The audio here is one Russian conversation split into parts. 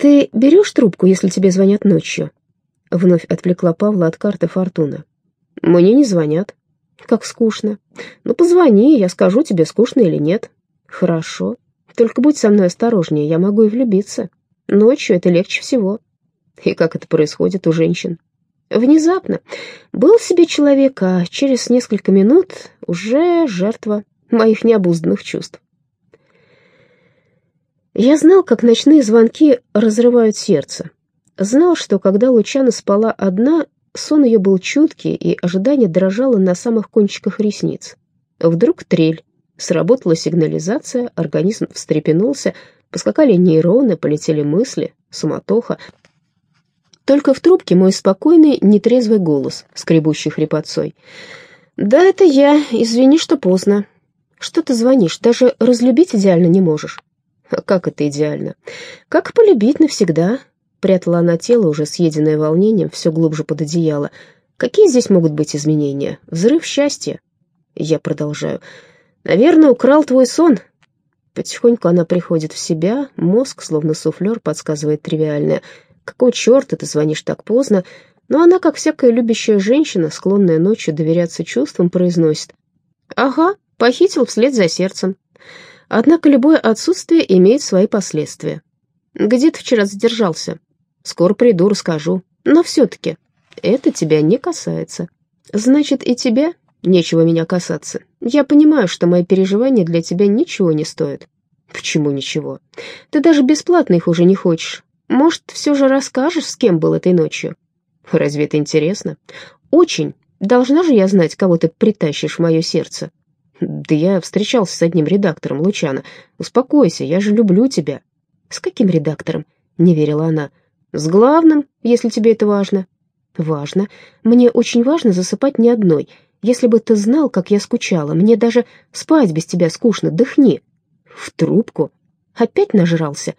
«Ты берешь трубку, если тебе звонят ночью?» Вновь отвлекла Павла от карты Фортуна. «Мне не звонят». «Как скучно. Ну, позвони, я скажу тебе, скучно или нет». «Хорошо. Только будь со мной осторожнее, я могу и влюбиться. Ночью это легче всего». «И как это происходит у женщин?» Внезапно. Был себе человек, а через несколько минут уже жертва моих необузданных чувств. Я знал, как ночные звонки разрывают сердце. Знал, что когда Лучана спала одна, сон ее был чуткий, и ожидание дрожало на самых кончиках ресниц. Вдруг трель. Сработала сигнализация, организм встрепенулся, поскакали нейроны, полетели мысли, суматоха. Только в трубке мой спокойный, нетрезвый голос, скребущий хрипотцой. «Да, это я. Извини, что поздно. Что ты звонишь? Даже разлюбить идеально не можешь». «А как это идеально? Как полюбить навсегда?» Прятала она тело, уже съеденное волнением, все глубже под одеяло. «Какие здесь могут быть изменения? Взрыв счастья?» Я продолжаю. «Наверное, украл твой сон». Потихоньку она приходит в себя, мозг, словно суфлер, подсказывает тривиальное – Какого черта ты звонишь так поздно? Но она, как всякая любящая женщина, склонная ночью доверяться чувствам, произносит. Ага, похитил вслед за сердцем. Однако любое отсутствие имеет свои последствия. Где ты вчера задержался? Скоро приду, расскажу. Но все-таки это тебя не касается. Значит, и тебя нечего меня касаться. Я понимаю, что мои переживания для тебя ничего не стоят. Почему ничего? Ты даже бесплатно их уже не хочешь. Может, все же расскажешь, с кем был этой ночью? Разве это интересно? Очень. Должна же я знать, кого ты притащишь в мое сердце. Да я встречался с одним редактором, Лучана. Успокойся, я же люблю тебя. С каким редактором? Не верила она. С главным, если тебе это важно. Важно. Мне очень важно засыпать не одной. Если бы ты знал, как я скучала, мне даже спать без тебя скучно, дыхни. В трубку. Опять нажрался?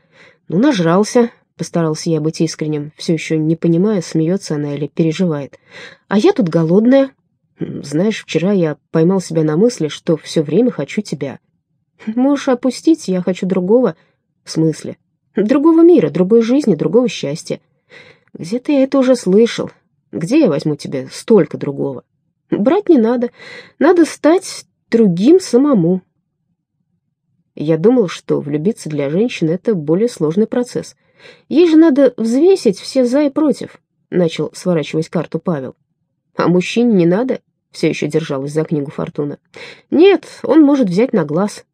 Ну, нажрался. Постарался я быть искренним, все еще не понимая, смеется она или переживает. А я тут голодная. Знаешь, вчера я поймал себя на мысли, что все время хочу тебя. Можешь опустить, я хочу другого. В смысле? Другого мира, другой жизни, другого счастья. Где-то я это уже слышал. Где я возьму тебе столько другого? Брать не надо. Надо стать другим самому. Я думал, что влюбиться для женщины — это более сложный процесс — Ей же надо взвесить все за и против, начал сворачивать карту Павел. А мужчине не надо, все еще держалась за книгу Фортуна. Нет, он может взять на глаз.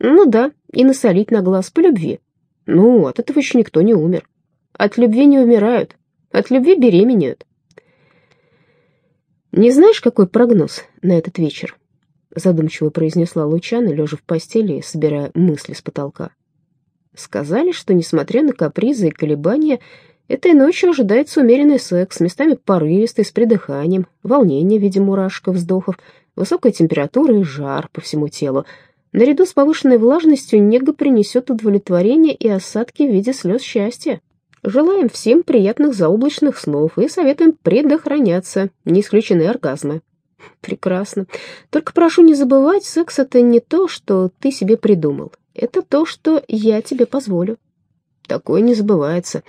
Ну да, и насолить на глаз по любви. Ну, от этого еще никто не умер. От любви не умирают, от любви беременеют. «Не знаешь, какой прогноз на этот вечер?» задумчиво произнесла Лучана, лежа в постели и собирая мысли с потолка. Сказали, что, несмотря на капризы и колебания, этой ночью ожидается умеренный секс, местами порывистый, с придыханием, волнение в виде мурашек вздохов, высокая температура и жар по всему телу. Наряду с повышенной влажностью нега принесет удовлетворение и осадки в виде слез счастья. Желаем всем приятных заоблачных снов и советуем предохраняться, не исключены оргазмы. Прекрасно. Только прошу не забывать, секс — это не то, что ты себе придумал. Это то, что я тебе позволю. Такое не забывается.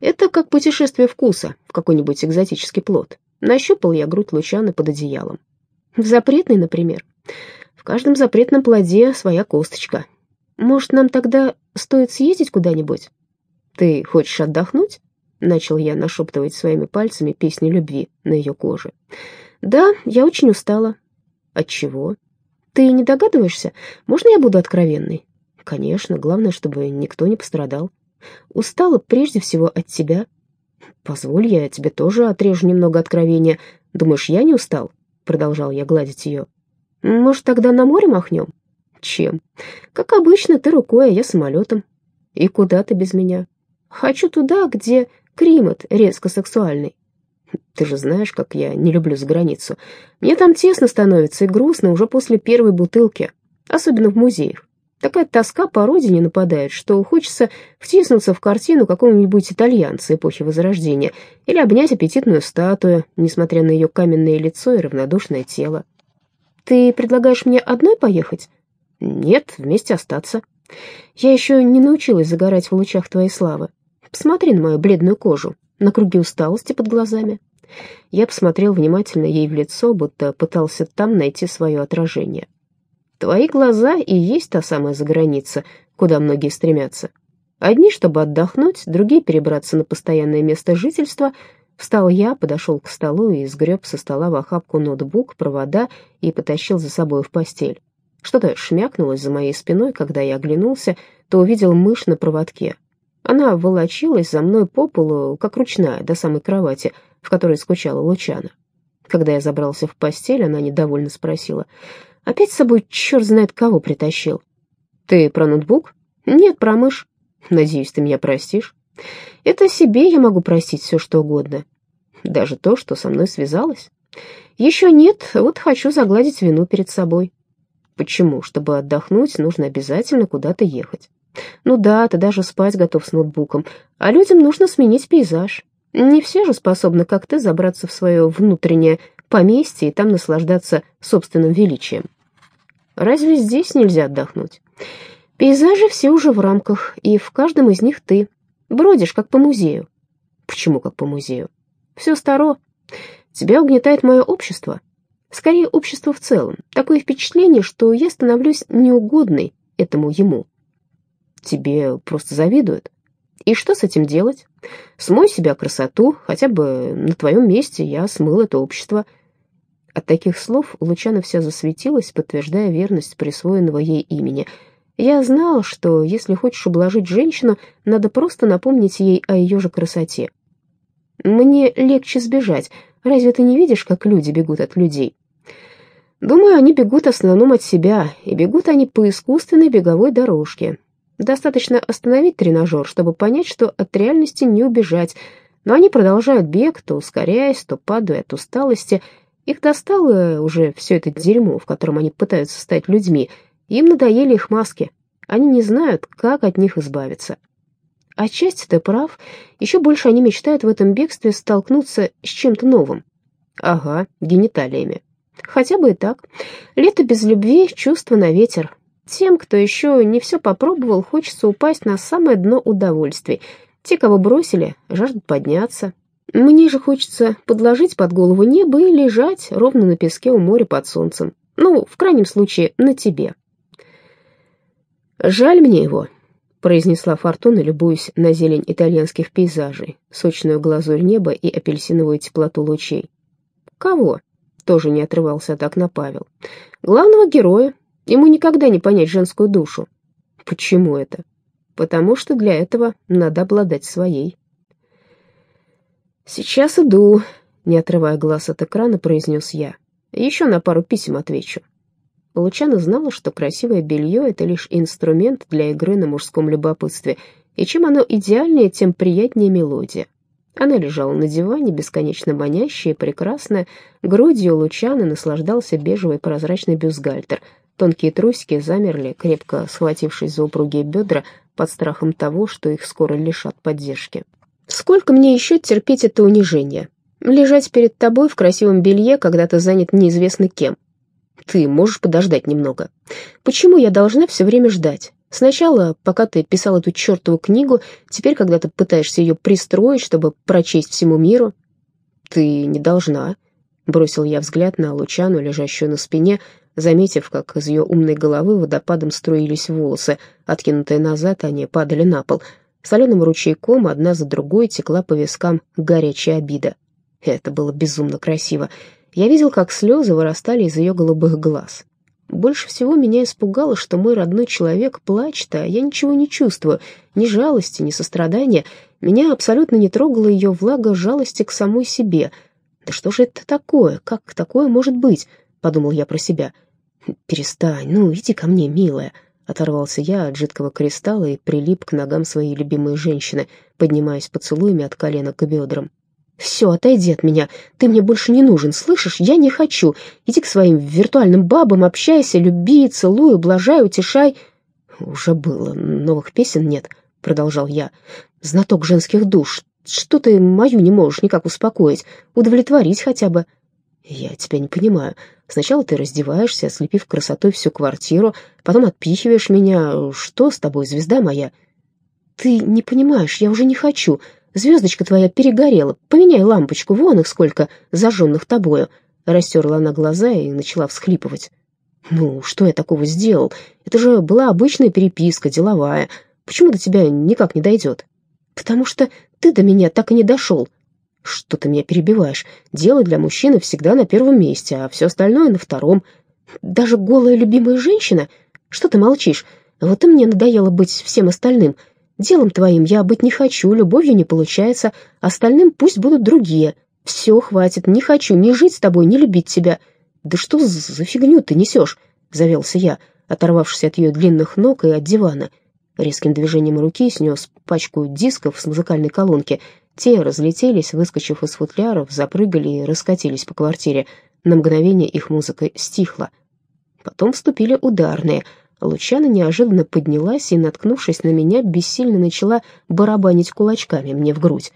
Это как путешествие вкуса в какой-нибудь экзотический плод. Нащупал я грудь Лучаны под одеялом. В запретный, например. В каждом запретном плоде своя косточка. Может, нам тогда стоит съездить куда-нибудь? Ты хочешь отдохнуть? Начал я нашептывать своими пальцами песни любви на ее коже. Да, я очень устала. От чего? Ты не догадываешься? Можно я буду откровенной? Конечно, главное, чтобы никто не пострадал. Устала прежде всего от тебя. Позволь, я тебе тоже отрежу немного откровения. Думаешь, я не устал? Продолжал я гладить ее. Может, тогда на море махнем? Чем? Как обычно, ты рукой, а я самолетом. И куда ты без меня? Хочу туда, где климат резко сексуальный. Ты же знаешь, как я не люблю за границу. Мне там тесно становится и грустно уже после первой бутылки, особенно в музеях. Такая тоска по родине нападает, что хочется втиснуться в картину какого-нибудь итальянца эпохи Возрождения или обнять аппетитную статую, несмотря на ее каменное лицо и равнодушное тело. «Ты предлагаешь мне одной поехать?» «Нет, вместе остаться. Я еще не научилась загорать в лучах твоей славы. Посмотри на мою бледную кожу, на круги усталости под глазами». Я посмотрел внимательно ей в лицо, будто пытался там найти свое отражение. «Твои глаза и есть та самая заграница, куда многие стремятся. Одни, чтобы отдохнуть, другие перебраться на постоянное место жительства. Встал я, подошел к столу и сгреб со стола в охапку ноутбук, провода и потащил за собой в постель. Что-то шмякнулось за моей спиной, когда я оглянулся, то увидел мышь на проводке. Она волочилась за мной по полу, как ручная, до самой кровати, в которой скучала Лучана. Когда я забрался в постель, она недовольно спросила, «Опять с собой черт знает кого притащил?» «Ты про ноутбук?» «Нет, про мышь. Надеюсь, ты меня простишь. Это себе я могу простить все, что угодно. Даже то, что со мной связалось. Еще нет, вот хочу загладить вину перед собой. Почему? Чтобы отдохнуть, нужно обязательно куда-то ехать. Ну да, ты даже спать готов с ноутбуком, а людям нужно сменить пейзаж. Не все же способны, как ты, забраться в свое внутреннее поместье и там наслаждаться собственным величием. Разве здесь нельзя отдохнуть? Пейзажи все уже в рамках, и в каждом из них ты. Бродишь, как по музею. Почему как по музею? Все старо. Тебя угнетает мое общество. Скорее, общество в целом. Такое впечатление, что я становлюсь неугодной этому ему. Тебе просто завидуют. И что с этим делать? Смой себя красоту, хотя бы на твоем месте я смыл это общество. От таких слов Лучана вся засветилась, подтверждая верность присвоенного ей имени — я знал, что если хочешь ублажить женщину, надо просто напомнить ей о ее же красоте. Мне легче сбежать. Разве ты не видишь, как люди бегут от людей? Думаю, они бегут в основном от себя, и бегут они по искусственной беговой дорожке. Достаточно остановить тренажер, чтобы понять, что от реальности не убежать, но они продолжают бег, то ускоряясь, то падая от усталости. Их достало уже все это дерьмо, в котором они пытаются стать людьми — им надоели их маски. Они не знают, как от них избавиться. Отчасти ты прав. Еще больше они мечтают в этом бегстве столкнуться с чем-то новым. Ага, гениталиями. Хотя бы и так. Лето без любви, чувство на ветер. Тем, кто еще не все попробовал, хочется упасть на самое дно удовольствий. Те, кого бросили, жаждут подняться. Мне же хочется подложить под голову небо и лежать ровно на песке у моря под солнцем. Ну, в крайнем случае, на тебе. «Жаль мне его», — произнесла Фортуна, любуясь на зелень итальянских пейзажей, сочную глазурь неба и апельсиновую теплоту лучей. «Кого?» — тоже не отрывался от окна Павел. «Главного героя. Ему никогда не понять женскую душу». «Почему это?» «Потому что для этого надо обладать своей». «Сейчас иду», — не отрывая глаз от экрана, произнес я. «Еще на пару писем отвечу». Лучана знала, что красивое белье — это лишь инструмент для игры на мужском любопытстве, и чем оно идеальнее, тем приятнее мелодия. Она лежала на диване, бесконечно манящая и прекрасная, грудью Лучана наслаждался бежевый прозрачный бюстгальтер. Тонкие трусики замерли, крепко схватившись за упругие бедра под страхом того, что их скоро лишат поддержки. «Сколько мне еще терпеть это унижение? Лежать перед тобой в красивом белье, когда ты занят неизвестно кем?» Ты можешь подождать немного. Почему я должна все время ждать? Сначала, пока ты писал эту чертову книгу, теперь, когда ты пытаешься ее пристроить, чтобы прочесть всему миру. Ты не должна. Бросил я взгляд на Лучану, лежащую на спине, заметив, как из ее умной головы водопадом струились волосы, откинутые назад, они падали на пол. Соленым ручейком одна за другой текла по вискам горячая обида. Это было безумно красиво. Я видел, как слезы вырастали из ее голубых глаз. Больше всего меня испугало, что мой родной человек плачет, а я ничего не чувствую, ни жалости, ни сострадания. Меня абсолютно не трогала ее влага жалости к самой себе. «Да что же это такое? Как такое может быть?» — подумал я про себя. «Перестань, ну, иди ко мне, милая», — оторвался я от жидкого кристалла и прилип к ногам своей любимой женщины, поднимаясь поцелуями от колена к бедрам. «Все, отойди от меня. Ты мне больше не нужен, слышишь? Я не хочу. Иди к своим виртуальным бабам, общайся, люби, целуй, ублажай, утешай». «Уже было. Новых песен нет», — продолжал я. «Знаток женских душ. Что ты мою не можешь никак успокоить? Удовлетворить хотя бы?» «Я тебя не понимаю. Сначала ты раздеваешься, ослепив красотой всю квартиру, потом отпихиваешь меня. Что с тобой, звезда моя?» «Ты не понимаешь, я уже не хочу. Звездочка твоя перегорела. Поменяй лампочку, вон их сколько, зажженных тобою». Растерла она глаза и начала всхлипывать. «Ну, что я такого сделал? Это же была обычная переписка, деловая. Почему до тебя никак не дойдет?» «Потому что ты до меня так и не дошел». «Что ты меня перебиваешь? Дело для мужчины всегда на первом месте, а все остальное на втором. Даже голая любимая женщина? Что ты молчишь? Вот и мне надоело быть всем остальным. Делом твоим я быть не хочу, любовью не получается, остальным пусть будут другие. Все, хватит, не хочу ни жить с тобой, ни любить тебя. Да что за фигню ты несешь?» — завелся я, оторвавшись от ее длинных ног и от дивана. Резким движением руки снес пачку дисков с музыкальной колонки. Те разлетелись, выскочив из футляров, запрыгали и раскатились по квартире. На мгновение их музыка стихла. Потом вступили ударные. Лучана неожиданно поднялась и, наткнувшись на меня, бессильно начала барабанить кулачками мне в грудь.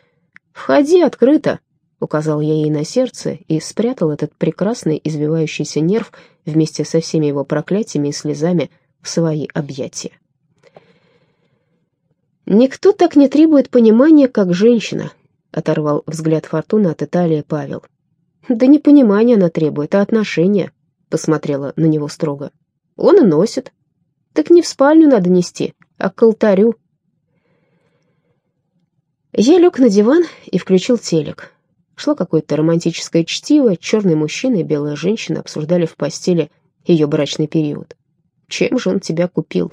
«Входи открыто!» — указал я ей на сердце и спрятал этот прекрасный извивающийся нерв вместе со всеми его проклятиями и слезами в свои объятия. «Никто так не требует понимания, как женщина», — оторвал взгляд Фортуна от Италии Павел. «Да не понимания она требует, а отношения», — посмотрела на него строго. «Он и носит. Так не в спальню надо нести, а к алтарю». Я лег на диван и включил телек. Шло какое-то романтическое чтиво, черный мужчина и белая женщина обсуждали в постели ее брачный период. «Чем же он тебя купил?»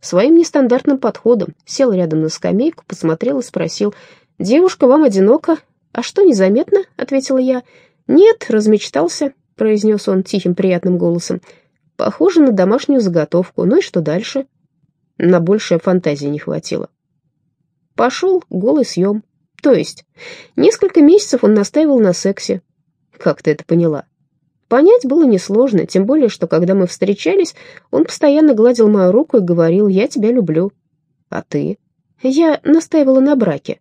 Своим нестандартным подходом сел рядом на скамейку, посмотрел и спросил, «Девушка, вам одиноко?» «А что, незаметно?» — ответила я. «Нет, размечтался», — произнес он тихим приятным голосом. «Похоже на домашнюю заготовку. Ну и что дальше?» На большее фантазии не хватило. Пошел голый съем. То есть, несколько месяцев он настаивал на сексе. Как ты это поняла? Понять было несложно, тем более, что когда мы встречались, он постоянно гладил мою руку и говорил «я тебя люблю». А ты? Я настаивала на браке.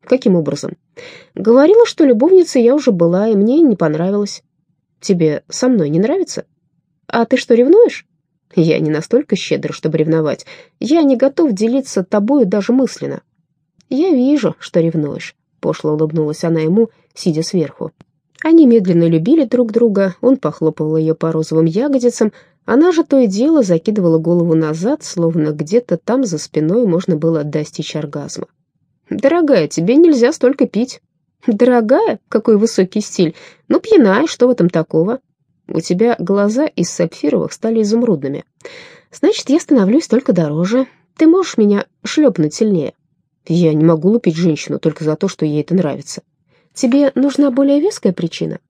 Каким образом? Говорила, что любовницей я уже была, и мне не понравилось. Тебе со мной не нравится? А ты что, ревнуешь? Я не настолько щедр, чтобы ревновать. Я не готов делиться тобою даже мысленно. Я вижу, что ревнуешь, пошло улыбнулась она ему, сидя сверху. Они медленно любили друг друга, он похлопывал ее по розовым ягодицам, она же то и дело закидывала голову назад, словно где-то там за спиной можно было достичь оргазма. «Дорогая, тебе нельзя столько пить». «Дорогая? Какой высокий стиль! Ну, пьяная, что в этом такого?» «У тебя глаза из сапфировых стали изумрудными. Значит, я становлюсь только дороже. Ты можешь меня шлепнуть сильнее?» «Я не могу лупить женщину только за то, что ей это нравится». Тебе нужна более веская причина?»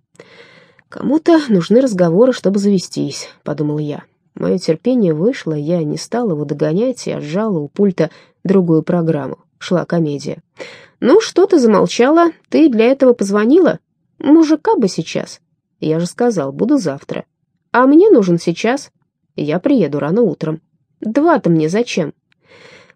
«Кому-то нужны разговоры, чтобы завестись», — подумал я. Мое терпение вышло, я не стал его догонять и отжала у пульта другую программу. Шла комедия. «Ну, что ты замолчала? Ты для этого позвонила? Мужика бы сейчас». Я же сказал, буду завтра. «А мне нужен сейчас. Я приеду рано утром». «Два-то мне зачем?»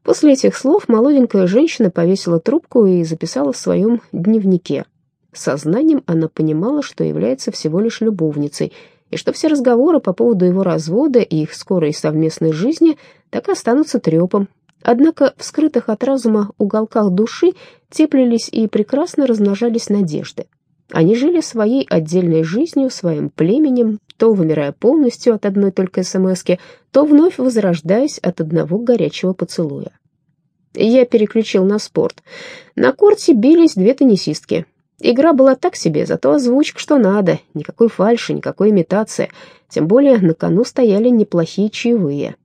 После этих слов молоденькая женщина повесила трубку и записала в своем дневнике. Сознанием она понимала, что является всего лишь любовницей, и что все разговоры по поводу его развода и их скорой совместной жизни так и останутся трепом. Однако в скрытых от разума уголках души теплились и прекрасно размножались надежды. Они жили своей отдельной жизнью, своим племенем, то вымирая полностью от одной только смски, то вновь возрождаясь от одного горячего поцелуя. Я переключил на спорт. На корте бились две теннисистки. Игра была так себе, зато озвучка что надо, никакой фальши, никакой имитации, тем более на кону стояли неплохие чаевые.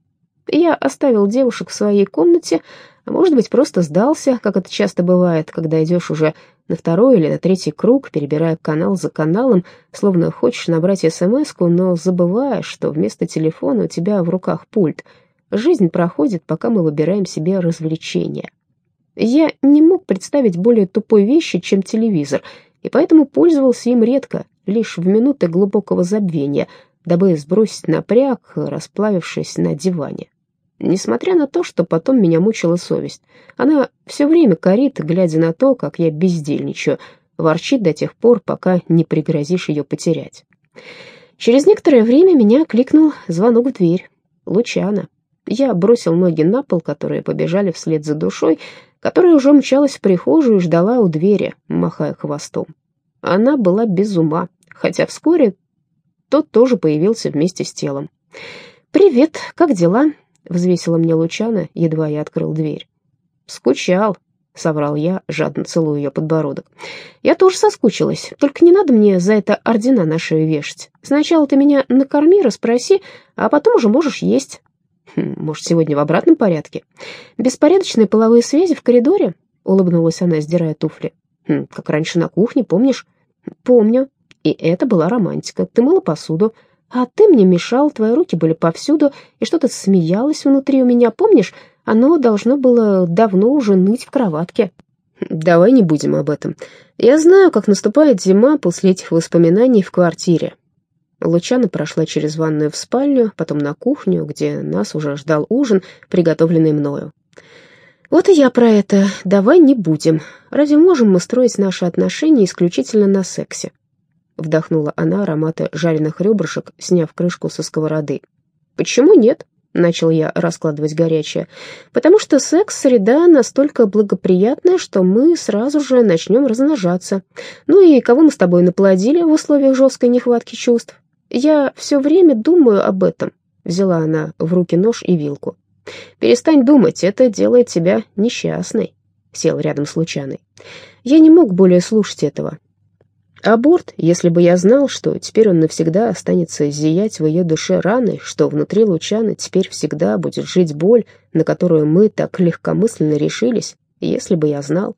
Я оставил девушек в своей комнате, а может быть, просто сдался, как это часто бывает, когда идешь уже на второй или на третий круг, перебирая канал за каналом, словно хочешь набрать смс но забываешь, что вместо телефона у тебя в руках пульт. Жизнь проходит, пока мы выбираем себе развлечения. Я не мог представить более тупой вещи, чем телевизор, и поэтому пользовался им редко, лишь в минуты глубокого забвения, дабы сбросить напряг, расплавившись на диване. Несмотря на то, что потом меня мучила совесть, она все время корит, глядя на то, как я бездельничаю, ворчит до тех пор, пока не пригрозишь ее потерять. Через некоторое время меня кликнул звонок в дверь. Лучана. Я бросил ноги на пол, которые побежали вслед за душой, которая уже мчалась в прихожую и ждала у двери, махая хвостом. Она была без ума, хотя вскоре тот тоже появился вместе с телом. «Привет, как дела?» — взвесила мне Лучана, едва я открыл дверь. «Скучал», — соврал я, жадно целуя ее подбородок. «Я тоже соскучилась, только не надо мне за это ордена на шею вешать. Сначала ты меня накорми, расспроси, а потом уже можешь есть». «Может, сегодня в обратном порядке?» «Беспорядочные половые связи в коридоре?» — улыбнулась она, сдирая туфли. «Как раньше на кухне, помнишь?» «Помню. И это была романтика. Ты мыла посуду, а ты мне мешал, твои руки были повсюду, и что-то смеялось внутри у меня, помнишь? Оно должно было давно уже ныть в кроватке». «Давай не будем об этом. Я знаю, как наступает зима после этих воспоминаний в квартире. Лучана прошла через ванную в спальню, потом на кухню, где нас уже ждал ужин, приготовленный мною. «Вот и я про это. Давай не будем. Разве можем мы строить наши отношения исключительно на сексе?» Вдохнула она ароматы жареных ребрышек, сняв крышку со сковороды. «Почему нет?» — начал я раскладывать горячее. «Потому что секс-среда настолько благоприятная, что мы сразу же начнем размножаться. Ну и кого мы с тобой наплодили в условиях жесткой нехватки чувств? «Я все время думаю об этом», — взяла она в руки нож и вилку. «Перестань думать, это делает тебя несчастной», — сел рядом с Лучаной. Я не мог более слушать этого. Аборт, если бы я знал, что теперь он навсегда останется зиять в ее душе раной, что внутри Лучаны теперь всегда будет жить боль, на которую мы так легкомысленно решились, если бы я знал.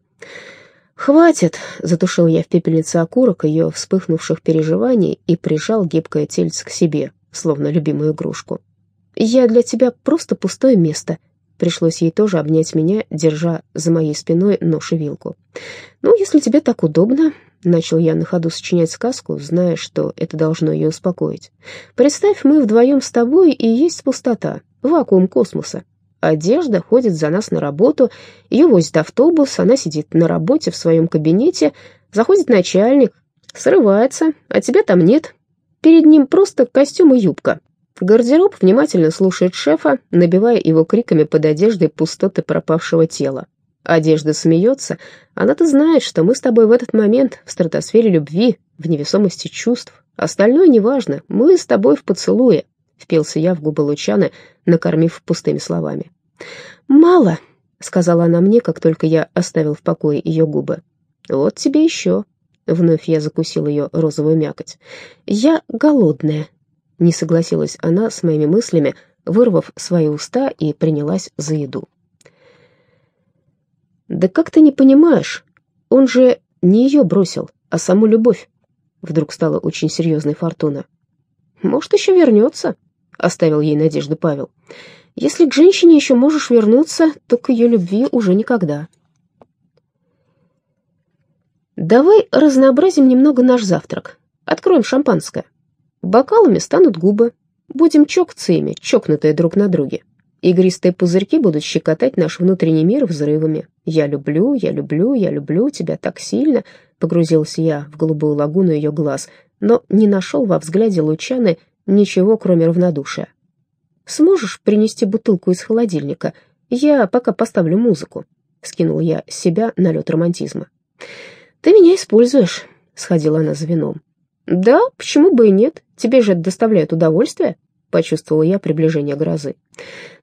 «Хватит!» — затушил я в пепельнице окурок ее вспыхнувших переживаний и прижал гибкое тельце к себе, словно любимую игрушку. «Я для тебя просто пустое место», Пришлось ей тоже обнять меня, держа за моей спиной нож и вилку. «Ну, если тебе так удобно...» — начал я на ходу сочинять сказку, зная, что это должно ее успокоить. «Представь, мы вдвоем с тобой и есть пустота, вакуум космоса. Одежда ходит за нас на работу, ее возит автобус, она сидит на работе в своем кабинете, заходит начальник, срывается, а тебя там нет. Перед ним просто костюм и юбка. Гардероб внимательно слушает шефа, набивая его криками под одеждой пустоты пропавшего тела. Одежда смеется, она-то знает, что мы с тобой в этот момент в стратосфере любви, в невесомости чувств. Остальное неважно, мы с тобой в поцелуе. Впился я в губы Лучаны, накормив пустыми словами. «Мало», — сказала она мне, как только я оставил в покое ее губы. «Вот тебе еще». Вновь я закусил ее розовую мякоть. «Я голодная», — не согласилась она с моими мыслями, вырвав свои уста и принялась за еду. «Да как ты не понимаешь? Он же не ее бросил, а саму любовь». Вдруг стала очень серьезной Фортуна. «Может, еще вернется», оставил ей надежду Павел. «Если к женщине еще можешь вернуться, то к ее любви уже никогда». «Давай разнообразим немного наш завтрак. Откроем шампанское. Бокалами станут губы. Будем чокаться ими, чокнутые друг на друге. Игристые пузырьки будут щекотать наш внутренний мир взрывами. «Я люблю, я люблю, я люблю тебя так сильно», — погрузился я в голубую лагуну ее глаз, но не нашел во взгляде Лучаны Ничего, кроме равнодушия. «Сможешь принести бутылку из холодильника? Я пока поставлю музыку», — скинул я с себя налет романтизма. «Ты меня используешь», — сходила она за вином. «Да, почему бы и нет? Тебе же это доставляет удовольствие», — почувствовала я приближение грозы.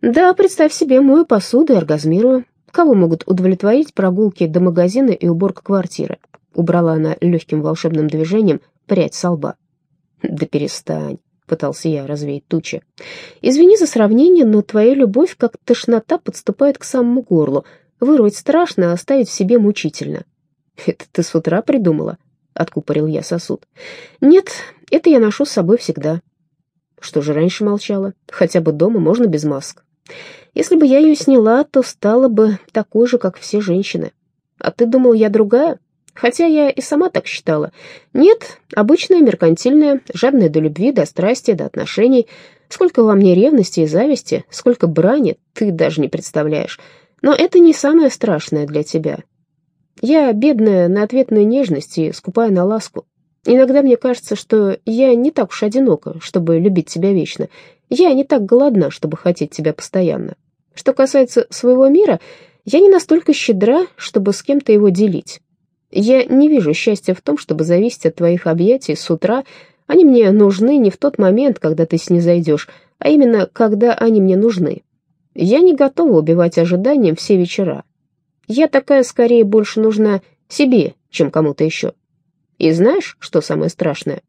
«Да, представь себе, мою посуду и оргазмирую. Кого могут удовлетворить прогулки до магазина и уборка квартиры?» Убрала она легким волшебным движением прядь со лба. «Да перестань», пытался я развеять тучи. «Извини за сравнение, но твоя любовь, как тошнота, подступает к самому горлу. Вырвать страшно, а оставить в себе мучительно». «Это ты с утра придумала?» — откупорил я сосуд. «Нет, это я ношу с собой всегда». «Что же раньше молчала? Хотя бы дома можно без масок». «Если бы я ее сняла, то стала бы такой же, как все женщины. А ты думал, я другая?» Хотя я и сама так считала. Нет, обычная, меркантильная, жадная до любви, до страсти, до отношений. Сколько во мне ревности и зависти, сколько брани, ты даже не представляешь. Но это не самое страшное для тебя. Я бедная на ответную нежность и скупая на ласку. Иногда мне кажется, что я не так уж одинока, чтобы любить тебя вечно. Я не так голодна, чтобы хотеть тебя постоянно. Что касается своего мира, Я не настолько щедра, чтобы с кем-то его делить. Я не вижу счастья в том, чтобы зависеть от твоих объятий с утра. Они мне нужны не в тот момент, когда ты снизойдешь, а именно, когда они мне нужны. Я не готова убивать ожиданием все вечера. Я такая, скорее, больше нужна себе, чем кому-то еще. И знаешь, что самое страшное?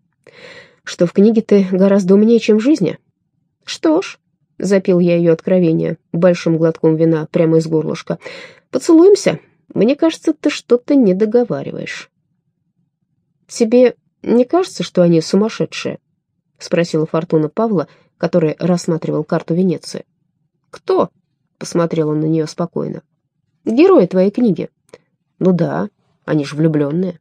Что в книге ты гораздо умнее, чем в жизни. Что ж, запил я ее откровение большим глотком вина прямо из горлышка, поцелуемся. Мне кажется, ты что-то не договариваешь. Тебе не кажется, что они сумасшедшие? спросила Фортуна Павла, который рассматривал карту Венеции. «Кто?» — посмотрел он на нее спокойно. «Герои твоей книги». «Ну да, они же влюбленные».